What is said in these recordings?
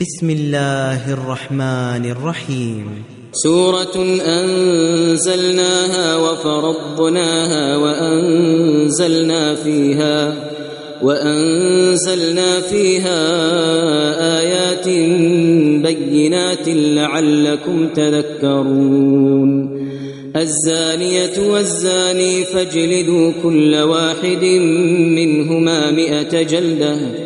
بسم الله الرحمن الرحيم. سورة أنزلناها وفرضناها وأنزلنا فيها وأنزلنا فيها آيات بينات لعلكم تذكرون. الزانية والزاني فاجلدوا كل واحد منهما مئة جلدة.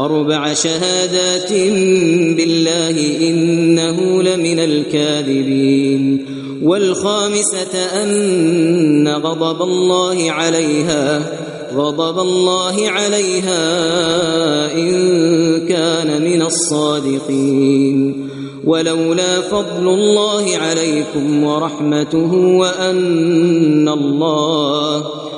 أربع شهادات بالله إنه لمن الكاذبين والخامسة أن غضب الله عليها غضب الله عليها إن كان من الصادقين. ولولا فضل الله عليكم ورحمته وأن الله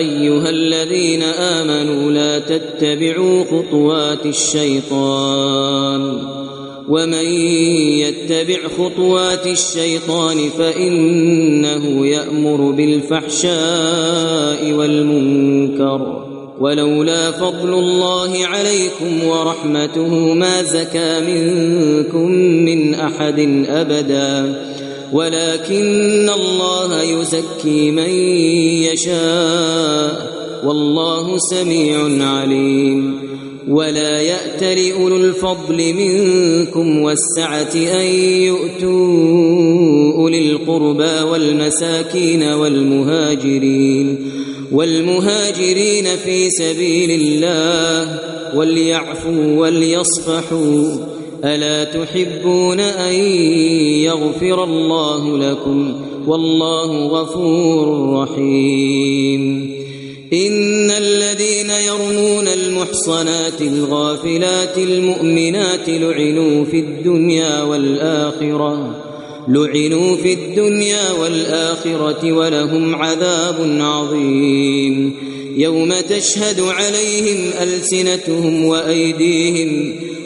أيها الذين آمنوا لا تتبعوا خطوات الشيطان ومن يتبع خطوات الشيطان فإنه يأمر بالفحشاء والمنكر ولولا فضل الله عليكم ورحمته ما زكى منكم من أحد أبدا ولكن الله يزكي من يشاء والله سميع عليم ولا يأتل أولو الفضل منكم والسعة أن يؤتوا أولي القربى والمساكين والمهاجرين والمهاجرين في سبيل الله وليعفوا وليصفحوا ألا تحبون أن يغفر الله لكم والله غفور رحيم. إن الذين يرمون المحصنات الغافلات المؤمنات لعنوا في الدنيا والآخرة لعنوا في الدنيا والآخرة ولهم عذاب عظيم. يوم تشهد عليهم ألسنتهم وأيديهم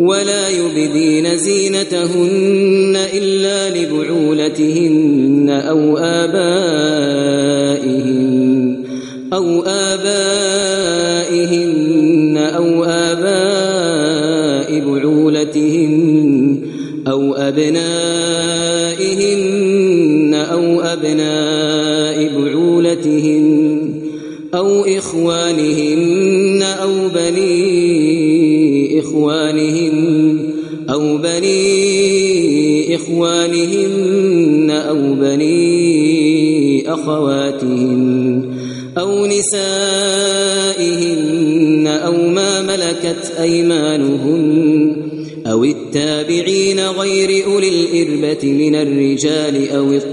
ولا يبدين زينتهن إلا لبعولتهن أو آبائهن أو آبائهن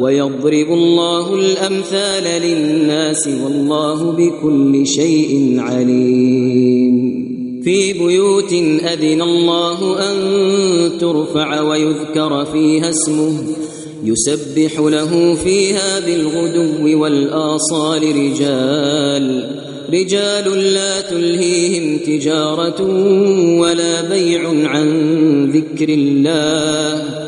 ويضرب الله الأمثال للناس والله بكل شيء عليم. في بيوت أذن الله أن ترفع ويذكر فيها اسمه. يسبح له فيها بالغدو والآصال رجال. رجال لا تلهيهم تجارة ولا بيع عن ذكر الله.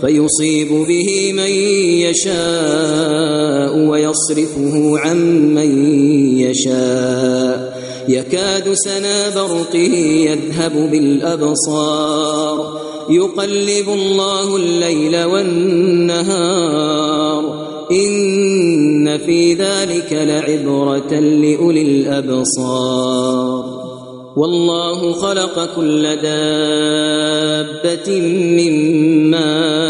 فيصيب به من يشاء ويصرفه عن من يشاء. يكاد سنا برقه يذهب بالأبصار. يقلب الله الليل والنهار. إن في ذلك لعبرة لأولي الأبصار. والله خلق كل دابة من ماء.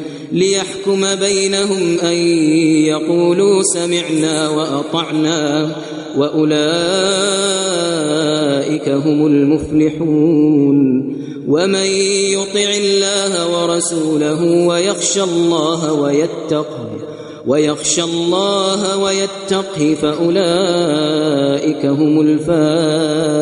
ليحكم بينهم أن يقولوا سمعنا وأطعنا وأولئك هم المفلحون ومن يطع الله ورسوله ويخشى الله ويتقه ويخشى الله ويتقه فأولئك هم الفائزون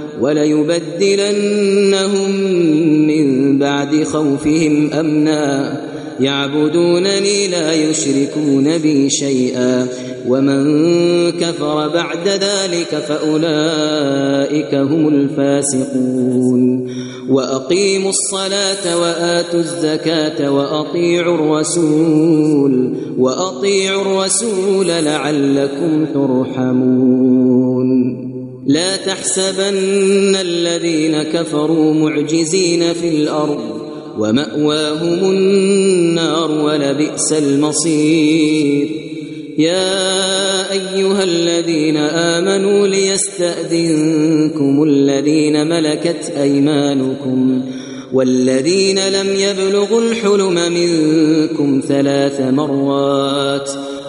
وليبدلنهم من بعد خوفهم أمنا. يعبدونني لا يشركون بي شيئا. ومن كفر بعد ذلك فأولئك هم الفاسقون. وأقيموا الصلاة وآتوا الزكاة وأطيعوا الرسول. وأطيعوا الرسول لعلكم ترحمون. لا تحسبن الذين كفروا معجزين في الأرض ومأواهم النار ولبئس المصير. يا أيها الذين آمنوا ليستأذنكم الذين ملكت أيمانكم والذين لم يبلغوا الحلم منكم ثلاث مرات